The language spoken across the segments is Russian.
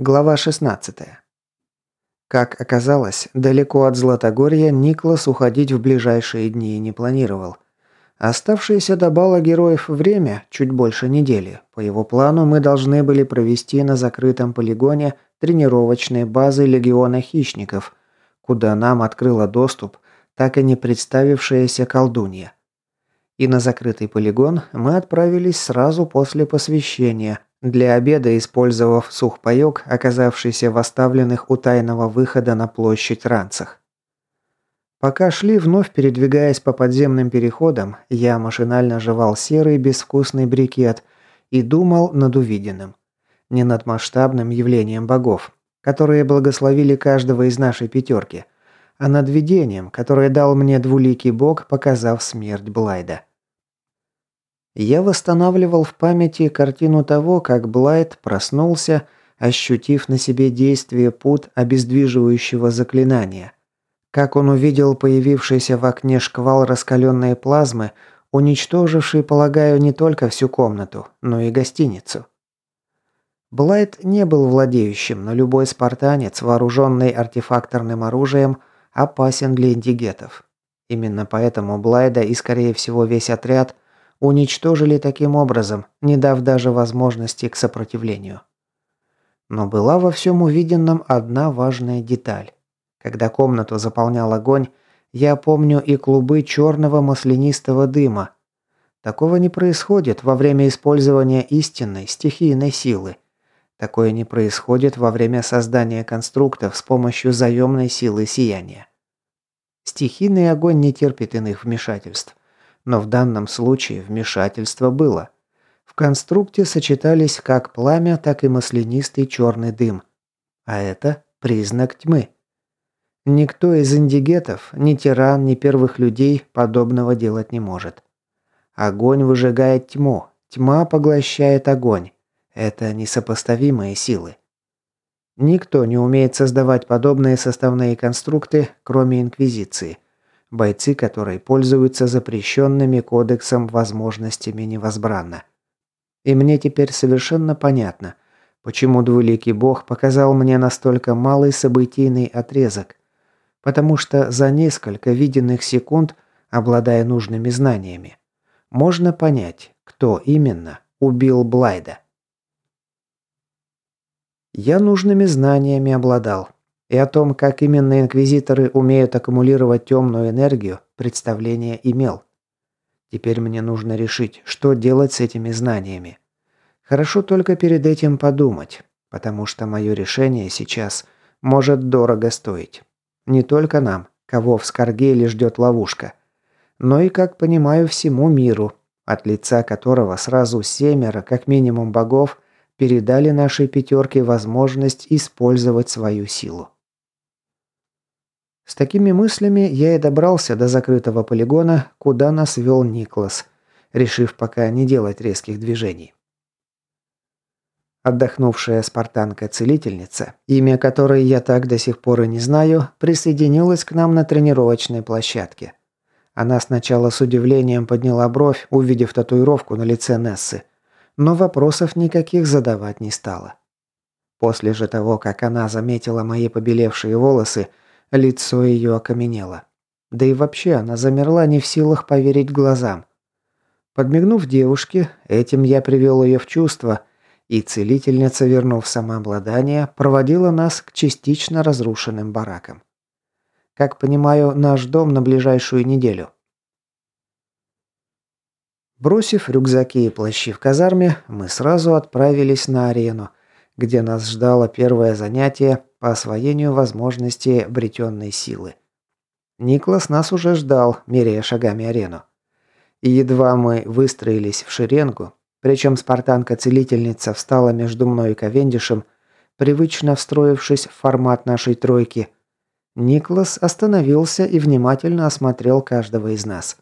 Глава 16. Как оказалось, далеко от Златогорья Никлас уходить в ближайшие дни не планировал. Оставшееся до бала героев время, чуть больше недели, по его плану мы должны были провести на закрытом полигоне тренировочные базы Легиона Хищников, куда нам открыла доступ так и не представившаяся колдунья. И на закрытый полигон мы отправились сразу после посвящения – для обеда, использовав сухпайок, оказавшийся в оставленных у тайного выхода на площадь ранцах. Пока шли, вновь передвигаясь по подземным переходам, я машинально жевал серый безвкусный брикет и думал над увиденным. Не над масштабным явлением богов, которые благословили каждого из нашей пятерки, а над видением, которое дал мне двуликий бог, показав смерть Блайда. Я восстанавливал в памяти картину того, как Блайт проснулся, ощутив на себе действие пут обездвиживающего заклинания. Как он увидел появившийся в окне шквал раскаленной плазмы, уничтоживший, полагаю, не только всю комнату, но и гостиницу. Блайт не был владеющим, но любой спартанец, вооруженный артефакторным оружием, опасен для индигетов. Именно поэтому Блайда и, скорее всего, весь отряд – уничтожили таким образом, не дав даже возможности к сопротивлению. Но была во всем увиденном одна важная деталь. Когда комнату заполнял огонь, я помню и клубы черного маслянистого дыма. Такого не происходит во время использования истинной стихийной силы. Такое не происходит во время создания конструктов с помощью заемной силы сияния. Стихийный огонь не терпит иных вмешательств. Но в данном случае вмешательство было. В конструкте сочетались как пламя, так и маслянистый черный дым. А это признак тьмы. Никто из индигетов, ни тиран, ни первых людей подобного делать не может. Огонь выжигает тьму, тьма поглощает огонь. Это несопоставимые силы. Никто не умеет создавать подобные составные конструкты, кроме Инквизиции – бойцы которой пользуются запрещенными кодексом возможностями невозбранно. И мне теперь совершенно понятно, почему двуликий бог показал мне настолько малый событийный отрезок. Потому что за несколько виденных секунд, обладая нужными знаниями, можно понять, кто именно убил Блайда. Я нужными знаниями обладал, и о том, как именно инквизиторы умеют аккумулировать темную энергию, представление имел. Теперь мне нужно решить, что делать с этими знаниями. Хорошо только перед этим подумать, потому что мое решение сейчас может дорого стоить. Не только нам, кого в Скаргейле ждет ловушка, но и, как понимаю, всему миру, от лица которого сразу семеро, как минимум богов, передали нашей пятерке возможность использовать свою силу. С такими мыслями я и добрался до закрытого полигона, куда нас вел Никлас, решив пока не делать резких движений. Отдохнувшая спартанка-целительница, имя которой я так до сих пор и не знаю, присоединилась к нам на тренировочной площадке. Она сначала с удивлением подняла бровь, увидев татуировку на лице Нессы, но вопросов никаких задавать не стала. После же того, как она заметила мои побелевшие волосы, Лицо ее окаменело. Да и вообще она замерла не в силах поверить глазам. Подмигнув девушке, этим я привел ее в чувство, и целительница, вернув самообладание, проводила нас к частично разрушенным баракам. Как понимаю, наш дом на ближайшую неделю. Бросив рюкзаки и плащи в казарме, мы сразу отправились на арену, где нас ждало первое занятие по освоению возможности обретенной силы. Никлас нас уже ждал, меряя шагами арену. И едва мы выстроились в шеренгу, причем спартанка-целительница встала между мной и Ковендишем, привычно встроившись в формат нашей тройки, Никлас остановился и внимательно осмотрел каждого из нас.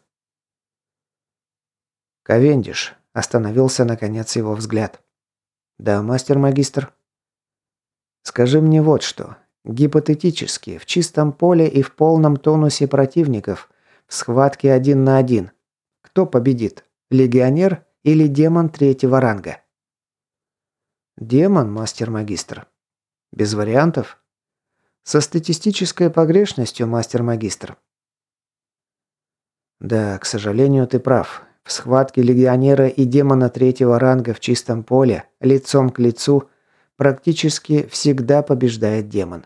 «Ковендиш», – остановился наконец его взгляд. «Да, мастер-магистр». «Скажи мне вот что. Гипотетически, в чистом поле и в полном тонусе противников, в схватке один на один. Кто победит? Легионер или демон третьего ранга?» «Демон, мастер-магистр». Без вариантов? Со статистической погрешностью, мастер-магистр. Да, к сожалению, ты прав. В схватке легионера и демона третьего ранга в чистом поле, лицом к лицу, практически всегда побеждает демон.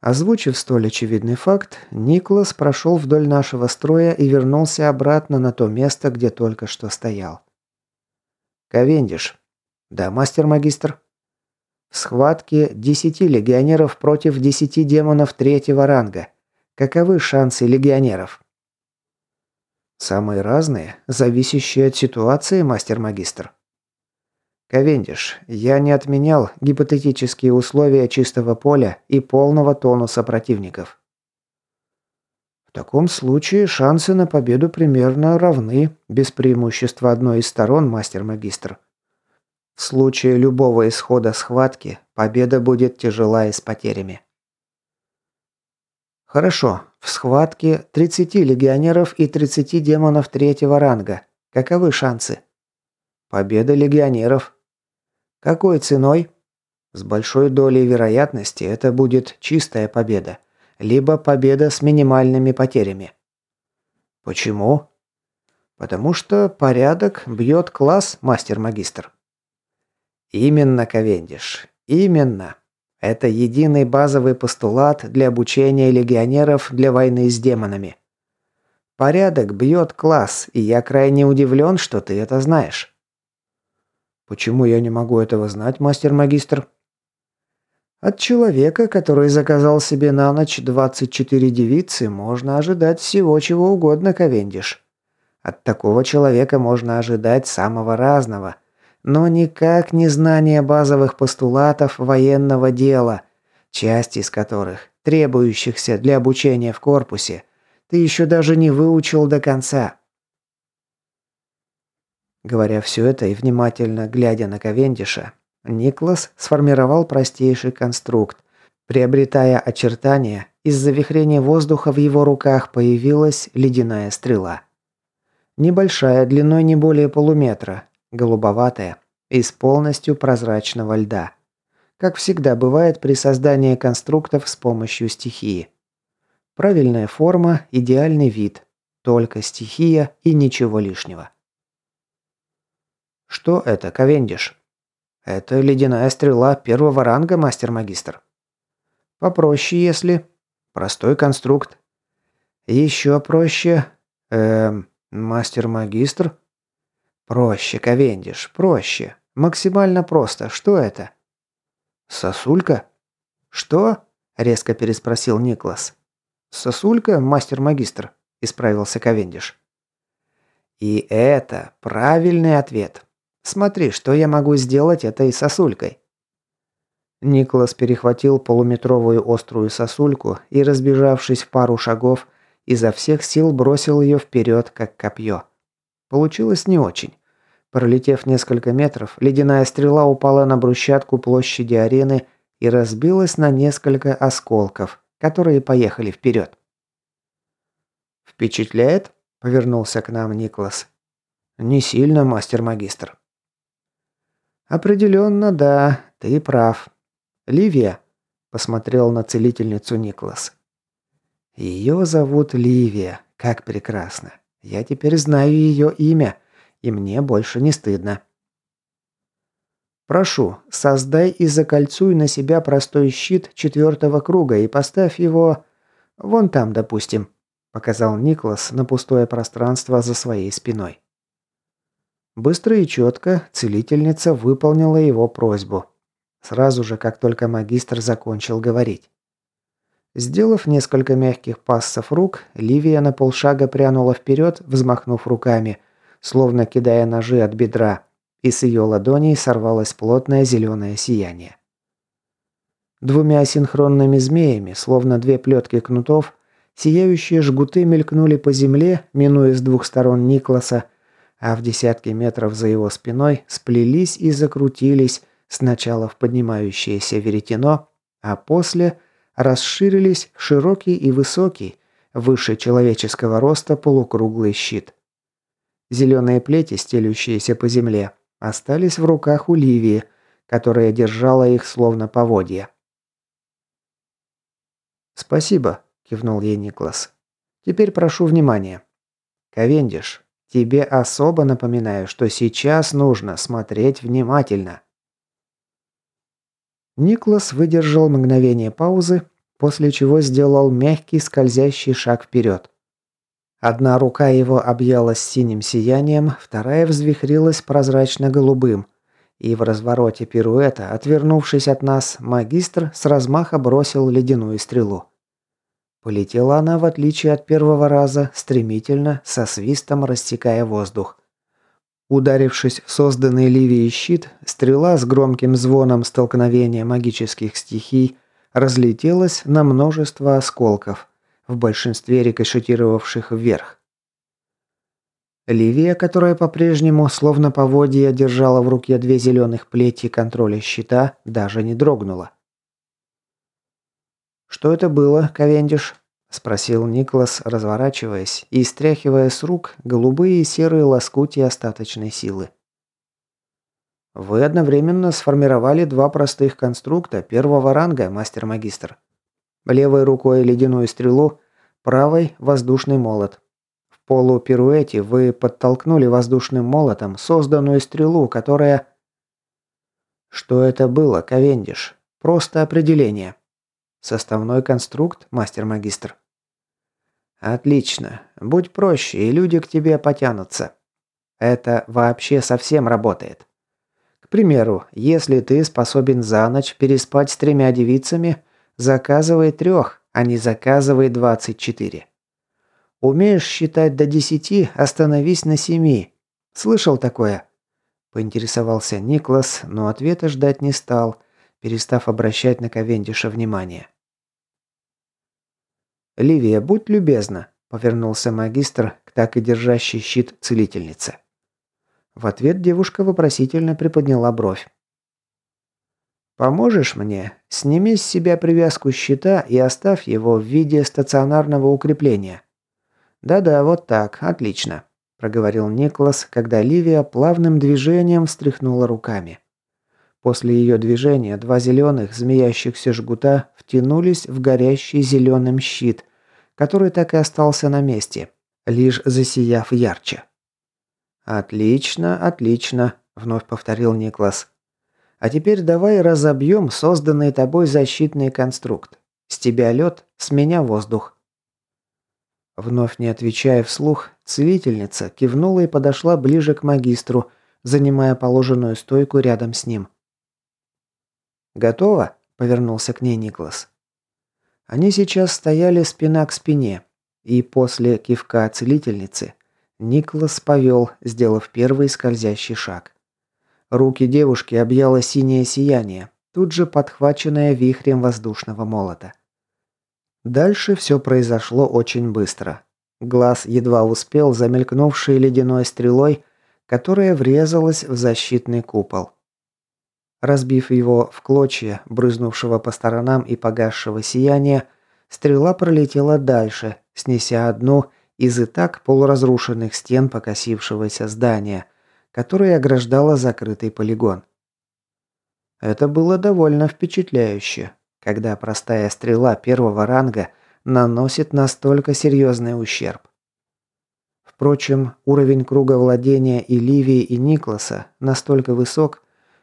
Озвучив столь очевидный факт, Никлас прошел вдоль нашего строя и вернулся обратно на то место, где только что стоял. «Ковендиш». «Да, мастер-магистр». В схватке десяти легионеров против десяти демонов третьего ранга. Каковы шансы легионеров? Самые разные, зависящие от ситуации, мастер-магистр. Ковендиш, я не отменял гипотетические условия чистого поля и полного тонуса противников. В таком случае шансы на победу примерно равны, без преимущества одной из сторон, мастер-магистр. В случае любого исхода схватки победа будет тяжела и с потерями. Хорошо, в схватке 30 легионеров и 30 демонов третьего ранга. Каковы шансы? Победа легионеров. Какой ценой? С большой долей вероятности это будет чистая победа, либо победа с минимальными потерями. Почему? Потому что порядок бьет класс, мастер-магистр. Именно, Ковендиш, именно. Это единый базовый постулат для обучения легионеров для войны с демонами. Порядок бьет класс, и я крайне удивлен, что ты это знаешь. Почему я не могу этого знать, мастер-магистр? От человека, который заказал себе на ночь 24 девицы, можно ожидать всего чего угодно, Ковендиш. От такого человека можно ожидать самого разного – но никак не знание базовых постулатов военного дела, часть из которых, требующихся для обучения в корпусе, ты еще даже не выучил до конца. Говоря все это и внимательно глядя на Ковендиша, Никлас сформировал простейший конструкт. Приобретая очертания, из завихрения воздуха в его руках появилась ледяная стрела. Небольшая, длиной не более полуметра, голубоватая, из полностью прозрачного льда. Как всегда бывает при создании конструктов с помощью стихии. Правильная форма, идеальный вид. Только стихия и ничего лишнего. Что это, Ковендиш? Это ледяная стрела первого ранга, мастер-магистр. Попроще, если... Простой конструкт. Еще проще... Эм... Мастер-магистр? «Проще, Ковендиш, проще. Максимально просто. Что это?» «Сосулька?» «Что?» – резко переспросил Никлас. «Сосулька, мастер-магистр», – исправился Ковендиш. «И это правильный ответ. Смотри, что я могу сделать этой сосулькой». Никлас перехватил полуметровую острую сосульку и, разбежавшись в пару шагов, изо всех сил бросил ее вперед, как копье. Получилось не очень. Пролетев несколько метров, ледяная стрела упала на брусчатку площади арены и разбилась на несколько осколков, которые поехали вперед. «Впечатляет?» – повернулся к нам Никлас. «Не сильно, мастер-магистр». «Определенно, да, ты прав. Ливия», – посмотрел на целительницу Никлас. «Ее зовут Ливия. Как прекрасно. Я теперь знаю ее имя и мне больше не стыдно. Прошу, создай и закольцуй на себя простой щит четвертого круга и поставь его... Вон там, допустим», – показал Никлас на пустое пространство за своей спиной. Быстро и четко целительница выполнила его просьбу. Сразу же, как только магистр закончил говорить. Сделав несколько мягких пассов рук, Ливия на полшага прянула вперед, взмахнув руками – словно кидая ножи от бедра, и с ее ладоней сорвалось плотное зеленое сияние. Двумя синхронными змеями, словно две плетки кнутов, сияющие жгуты мелькнули по земле, минуя с двух сторон Никласа, а в десятки метров за его спиной сплелись и закрутились сначала в поднимающееся веретено, а после расширились широкий и высокий, выше человеческого роста полукруглый щит. Зеленые плети, стелющиеся по земле, остались в руках у Ливии, которая держала их словно поводья. «Спасибо», – кивнул ей Никлас. «Теперь прошу внимания. Ковендиш, тебе особо напоминаю, что сейчас нужно смотреть внимательно». Никлас выдержал мгновение паузы, после чего сделал мягкий скользящий шаг вперед. Одна рука его объялась синим сиянием, вторая взвихрилась прозрачно-голубым, и в развороте пируэта, отвернувшись от нас, магистр с размаха бросил ледяную стрелу. Полетела она, в отличие от первого раза, стремительно, со свистом рассекая воздух. Ударившись в созданный Ливией щит, стрела с громким звоном столкновения магических стихий разлетелась на множество осколков, в большинстве рикошетировавших вверх. Ливия, которая по-прежнему, словно поводья, держала в руке две зеленых плети контроля щита, даже не дрогнула. «Что это было, Ковендиш?» – спросил Никлас, разворачиваясь и стряхивая с рук голубые и серые лоскути остаточной силы. «Вы одновременно сформировали два простых конструкта первого ранга, мастер-магистр. Левой рукой ледяную стрелу, правой – воздушный молот. В полупируэте вы подтолкнули воздушным молотом созданную стрелу, которая... Что это было, Ковендиш? Просто определение. Составной конструкт, мастер-магистр. Отлично. Будь проще, и люди к тебе потянутся. Это вообще совсем работает. К примеру, если ты способен за ночь переспать с тремя девицами, заказывай трех, а не заказывай двадцать четыре. Умеешь считать до десяти, остановись на семи. Слышал такое? Поинтересовался Никлас, но ответа ждать не стал, перестав обращать на Ковендиша внимание. «Ливия, будь любезна», – повернулся магистр к так и держащей щит целительнице. В ответ девушка вопросительно приподняла бровь. «Поможешь мне? Сними с себя привязку щита и оставь его в виде стационарного укрепления». «Да-да, вот так, отлично», – проговорил Никлас, когда Ливия плавным движением встряхнула руками. После ее движения два зеленых змеящихся жгута втянулись в горящий зеленым щит, который так и остался на месте, лишь засияв ярче. «Отлично, отлично», – вновь повторил Никлас. «А теперь давай разобьем созданный тобой защитный конструкт. С тебя лед, с меня воздух». Вновь не отвечая вслух, целительница кивнула и подошла ближе к магистру, занимая положенную стойку рядом с ним. «Готово?» – повернулся к ней Никлас. Они сейчас стояли спина к спине, и после кивка целительницы Никлас повел, сделав первый скользящий шаг. Руки девушки объяло синее сияние, тут же подхваченное вихрем воздушного молота. Дальше все произошло очень быстро. Глаз едва успел замелькнувшей ледяной стрелой, которая врезалась в защитный купол. Разбив его в клочья, брызнувшего по сторонам и погасшего сияния, стрела пролетела дальше, снеся одну из и так полуразрушенных стен покосившегося здания, которое ограждало закрытый полигон. Это было довольно впечатляюще, когда простая стрела первого ранга наносит настолько серьезный ущерб. Впрочем, уровень круга владения и Ливии и Никласа настолько высок,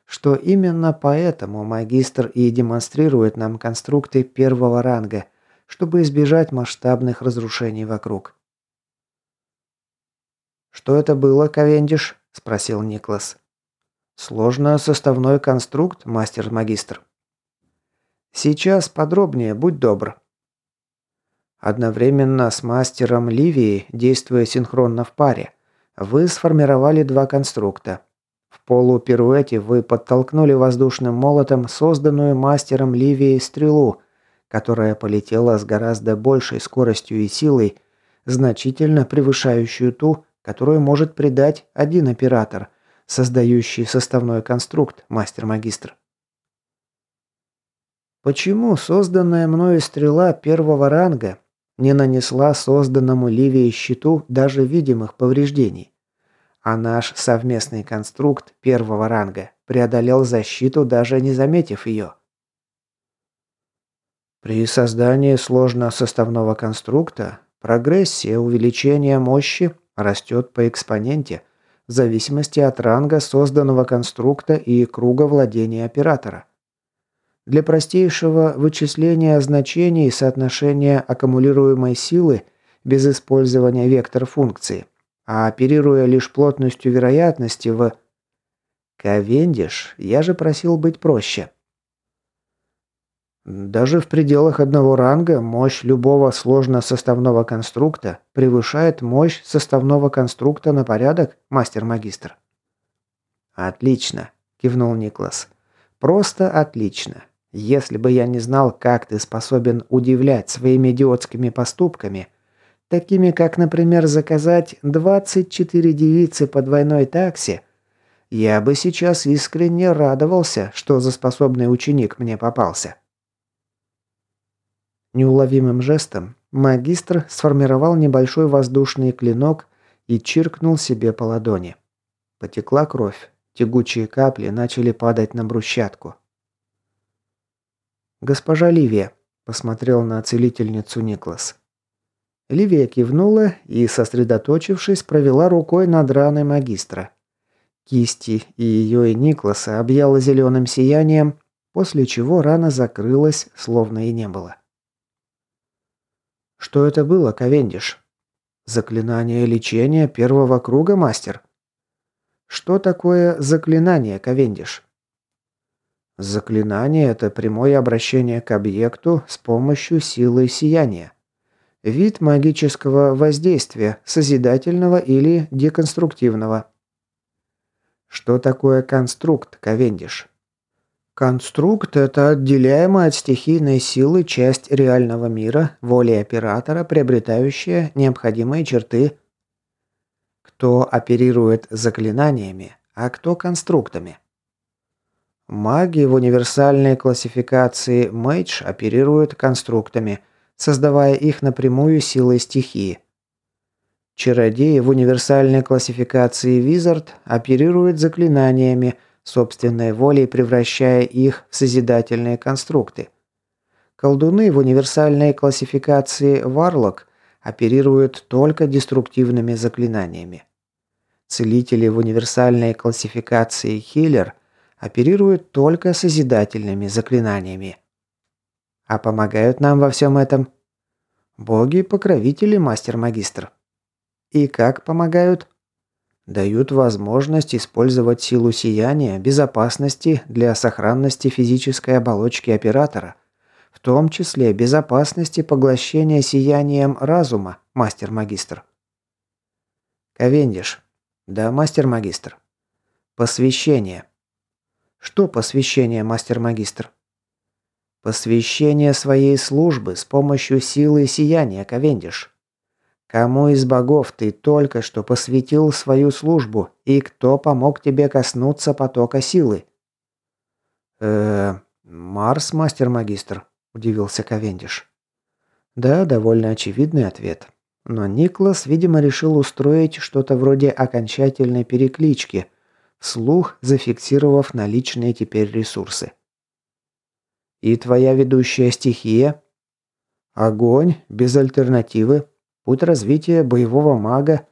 что именно поэтому магистр и демонстрирует нам конструкты первого ранга, чтобы избежать масштабных разрушений вокруг. «Что это было, Ковендиш?» – спросил Никлас. «Сложно составной конструкт, мастер-магистр». «Сейчас подробнее, будь добр». Одновременно с мастером Ливии, действуя синхронно в паре, вы сформировали два конструкта в полупируэте вы подтолкнули воздушным молотом созданную мастером Ливией стрелу, которая полетела с гораздо большей скоростью и силой, значительно превышающую ту, которую может придать один оператор, создающий составной конструкт, мастер-магистр. Почему созданная мною стрела первого ранга не нанесла созданному Ливией щиту даже видимых повреждений? А наш совместный конструкт первого ранга преодолел защиту, даже не заметив ее. При создании сложно-составного конструкта прогрессия увеличения мощи растет по экспоненте в зависимости от ранга созданного конструкта и круга владения оператора. Для простейшего вычисления значений соотношения аккумулируемой силы без использования вектор функции, а оперируя лишь плотностью вероятности в... Ковендиш, я же просил быть проще. Даже в пределах одного ранга мощь любого сложно-составного конструкта превышает мощь составного конструкта на порядок, мастер-магистр. «Отлично», – кивнул Никлас. «Просто отлично. Если бы я не знал, как ты способен удивлять своими идиотскими поступками, такими как, например, заказать 24 девицы по двойной таксе, я бы сейчас искренне радовался, что за способный ученик мне попался». Неуловимым жестом магистр сформировал небольшой воздушный клинок и чиркнул себе по ладони. Потекла кровь. Тягучие капли начали падать на брусчатку. «Госпожа Ливия», – посмотрел на целительницу Никлас. Ливия кивнула и, сосредоточившись, провела рукой над раной магистра. Кисти и ее и Никласа объяла зеленым сиянием, после чего рана закрылась, словно и не было. Что это было, Ковендиш? Заклинание лечения первого круга, мастер? Что такое заклинание, Ковендиш? Заклинание – это прямое обращение к объекту с помощью силы сияния. Вид магического воздействия, созидательного или деконструктивного. Что такое конструкт, Ковендиш? Конструкт – это отделяемая от стихийной силы часть реального мира, воли оператора, приобретающая необходимые черты. Кто оперирует заклинаниями, а кто конструктами? Маги в универсальной классификации Мейдж оперируют конструктами, создавая их напрямую силой стихии. Чародеи в универсальной классификации Визард оперируют заклинаниями – собственной волей превращая их в созидательные конструкты. Колдуны в универсальной классификации Варлок оперируют только деструктивными заклинаниями. Целители в универсальной классификации Хиллер оперируют только созидательными заклинаниями. А помогают нам во всем этом боги-покровители, мастер-магистр. И как помогают? дают возможность использовать силу сияния безопасности для сохранности физической оболочки оператора, в том числе безопасности поглощения сиянием разума, мастер-магистр. Ковендиш. Да, мастер-магистр. Посвящение. Что посвящение, мастер-магистр? Посвящение своей службы с помощью силы сияния, Ковендиш. Кому из богов ты только что посвятил свою службу и кто помог тебе коснуться потока силы? Э, Марс, мастер-магистр, удивился Ковендиш. Да, довольно очевидный ответ. Но Никлас, видимо, решил устроить что-то вроде окончательной переклички, вслух зафиксировав наличные теперь ресурсы. И твоя ведущая стихия? Огонь, без альтернативы, Путь развития боевого мага.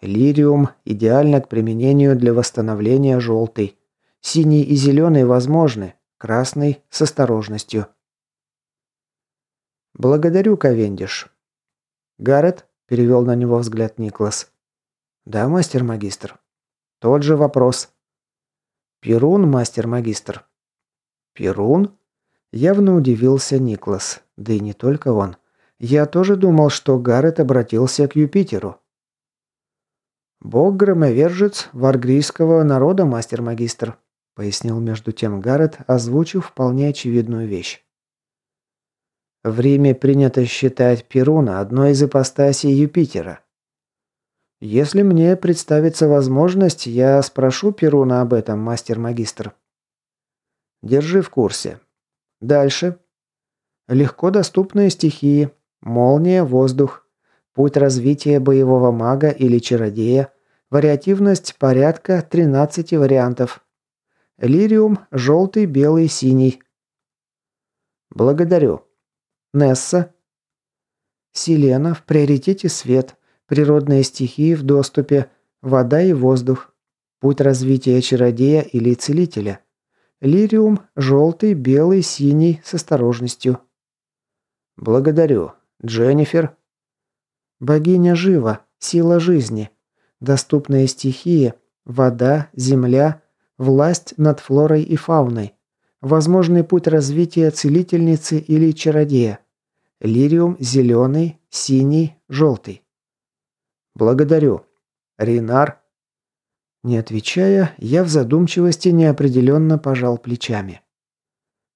Лириум идеально к применению для восстановления желтый. Синий и зеленый возможны, красный с осторожностью. «Благодарю, Ковендиш». «Гаррет?» – перевел на него взгляд Никлас. «Да, мастер-магистр». «Тот же вопрос». «Перун, мастер-магистр». «Перун?» Явно удивился Никлас, да и не только он. Я тоже думал, что Гаррет обратился к Юпитеру. «Бог-громовержец варгрийского народа, мастер-магистр», пояснил между тем Гаррет, озвучив вполне очевидную вещь. В Риме принято считать Перуна одной из ипостасей Юпитера. Если мне представится возможность, я спрошу Перуна об этом, мастер-магистр. Держи в курсе. Дальше. Легко доступные стихии, Молния, воздух. Путь развития боевого мага или чародея. Вариативность порядка 13 вариантов. Лириум – желтый, белый, синий. Благодарю. Несса. Селена в приоритете свет. Природные стихии в доступе. Вода и воздух. Путь развития чародея или целителя. Лириум – желтый, белый, синий, с осторожностью. Благодарю. Дженнифер. Богиня жива, сила жизни. Доступные стихии – вода, земля, власть над флорой и фауной. Возможный путь развития целительницы или чародея. Лириум – зеленый, синий, желтый. Благодарю. Ринар. Не отвечая, я в задумчивости неопределенно пожал плечами.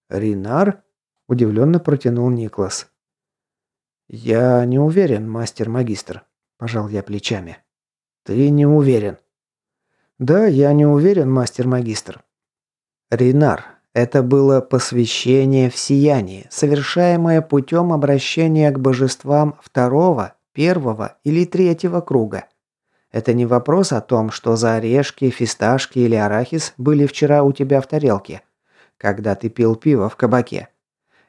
«Ринар?» – удивленно протянул Никлас. «Я не уверен, мастер-магистр», – пожал я плечами. «Ты не уверен?» «Да, я не уверен, мастер-магистр». «Ринар, это было посвящение в сиянии, совершаемое путем обращения к божествам второго, первого или третьего круга. Это не вопрос о том, что за орешки, фисташки или арахис были вчера у тебя в тарелке, когда ты пил пиво в кабаке.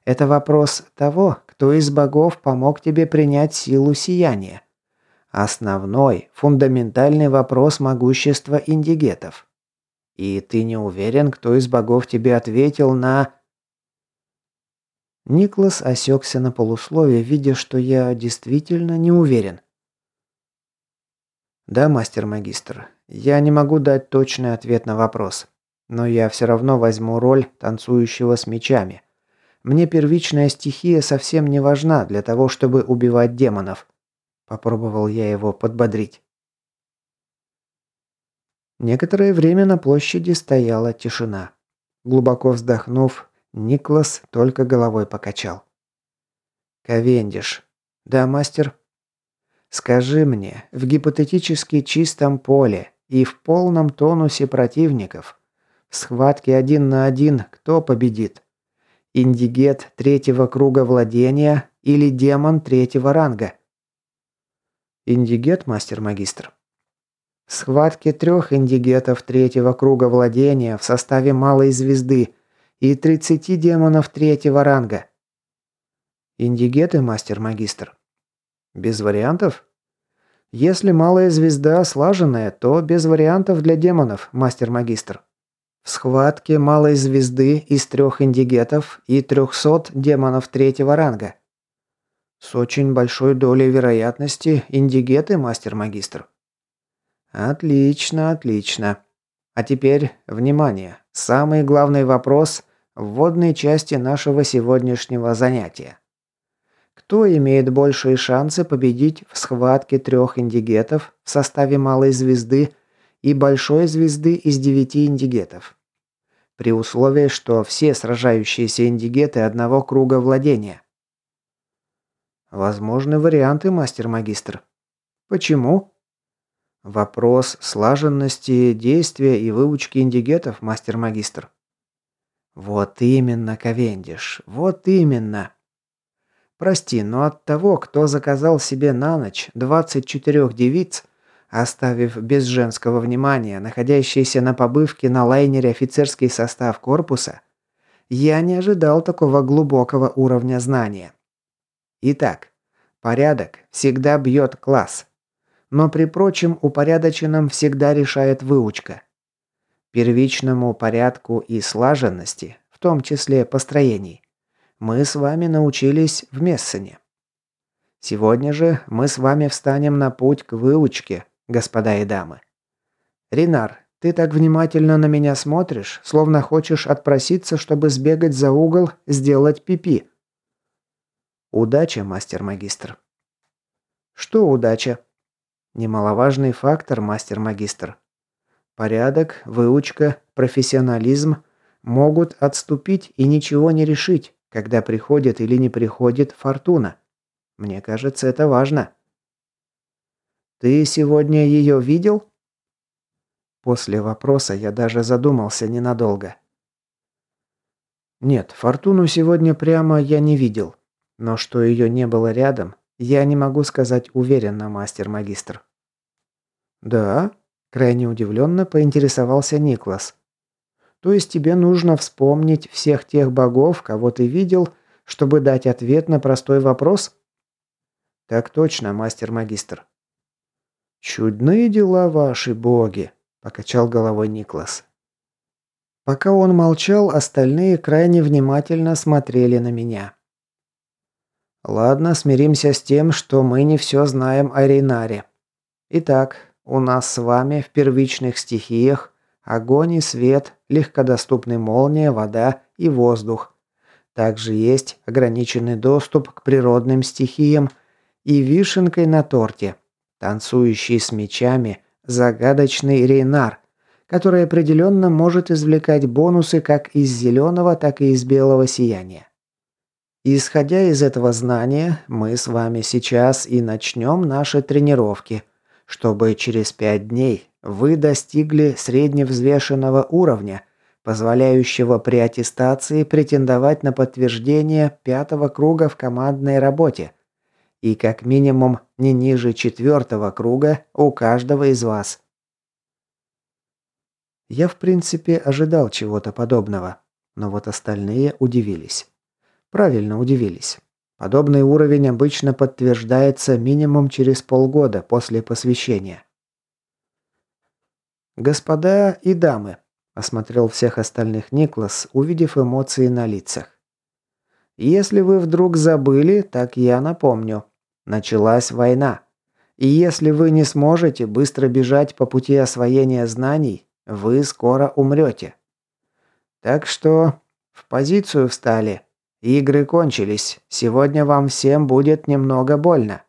Это вопрос того, кто из богов помог тебе принять силу сияния. Основной, фундаментальный вопрос могущества индигетов. И ты не уверен, кто из богов тебе ответил на... Никлас осекся на полусловие, видя, что я действительно не уверен. «Да, мастер-магистр, я не могу дать точный ответ на вопрос, но я все равно возьму роль танцующего с мечами. Мне первичная стихия совсем не важна для того, чтобы убивать демонов. Попробовал я его подбодрить. Некоторое время на площади стояла тишина. Глубоко вздохнув, Никлас только головой покачал. «Ковендиш. Да, мастер?» «Скажи мне, в гипотетически чистом поле и в полном тонусе противников, в схватке один на один, кто победит?» Индигет третьего круга владения или демон третьего ранга? Индигет, мастер-магистр. В схватке трех индигетов третьего круга владения в составе малой звезды и 30 демонов третьего ранга. Индигеты, мастер-магистр. Без вариантов? Если малая звезда слаженная, то без вариантов для демонов, мастер-магистр. В схватке малой звезды из трех индигетов и трехсот демонов третьего ранга. С очень большой долей вероятности индигеты, мастер-магистр. Отлично, отлично. А теперь, внимание, самый главный вопрос в вводной части нашего сегодняшнего занятия. Кто имеет большие шансы победить в схватке трех индигетов в составе малой звезды и большой звезды из девяти индигетов? При условии, что все сражающиеся индигеты одного круга владения. Возможны варианты, мастер-магистр. Почему? Вопрос слаженности действия и выучки индигетов, мастер-магистр. Вот именно, Ковендиш, вот именно. Прости, но от того, кто заказал себе на ночь 24 девиц, оставив без женского внимания находящийся на побывке на лайнере офицерский состав корпуса, я не ожидал такого глубокого уровня знания. Итак, порядок всегда бьет класс. Но при прочем упорядоченном всегда решает выучка. Первичному порядку и слаженности, в том числе построений, мы с вами научились в Мессене. Сегодня же мы с вами встанем на путь к выучке, господа и дамы. Ринар, ты так внимательно на меня смотришь, словно хочешь отпроситься, чтобы сбегать за угол, сделать пипи. Удача, мастер-магистр. Что удача? Немаловажный фактор, мастер-магистр. Порядок, выучка, профессионализм могут отступить и ничего не решить, когда приходит или не приходит фортуна. Мне кажется, это важно. «Ты сегодня ее видел?» После вопроса я даже задумался ненадолго. Нет, Фортуну сегодня прямо я не видел. Но что ее не было рядом, я не могу сказать уверенно, мастер-магистр. «Да?» – крайне удивленно поинтересовался Никлас. То есть тебе нужно вспомнить всех тех богов, кого ты видел, чтобы дать ответ на простой вопрос? Так точно, мастер-магистр. Чудные дела ваши, боги, покачал головой Никлас. Пока он молчал, остальные крайне внимательно смотрели на меня. Ладно, смиримся с тем, что мы не все знаем о Рейнаре. Итак, у нас с вами в первичных стихиях огонь и свет, легкодоступны молния, вода и воздух. Также есть ограниченный доступ к природным стихиям и вишенкой на торте, танцующий с мечами, загадочный Рейнар, который определенно может извлекать бонусы как из зеленого, так и из белого сияния. Исходя из этого знания, мы с вами сейчас и начнем наши тренировки, чтобы через пять дней вы достигли средневзвешенного уровня, позволяющего при аттестации претендовать на подтверждение пятого круга в командной работе и как минимум не ниже четвертого круга у каждого из вас. Я в принципе ожидал чего-то подобного, но вот остальные удивились. Правильно удивились. Подобный уровень обычно подтверждается минимум через полгода после посвящения. «Господа и дамы», – осмотрел всех остальных Никлас, увидев эмоции на лицах. «Если вы вдруг забыли, так я напомню. Началась война. И если вы не сможете быстро бежать по пути освоения знаний, вы скоро умрете. Так что в позицию встали. Игры кончились. Сегодня вам всем будет немного больно.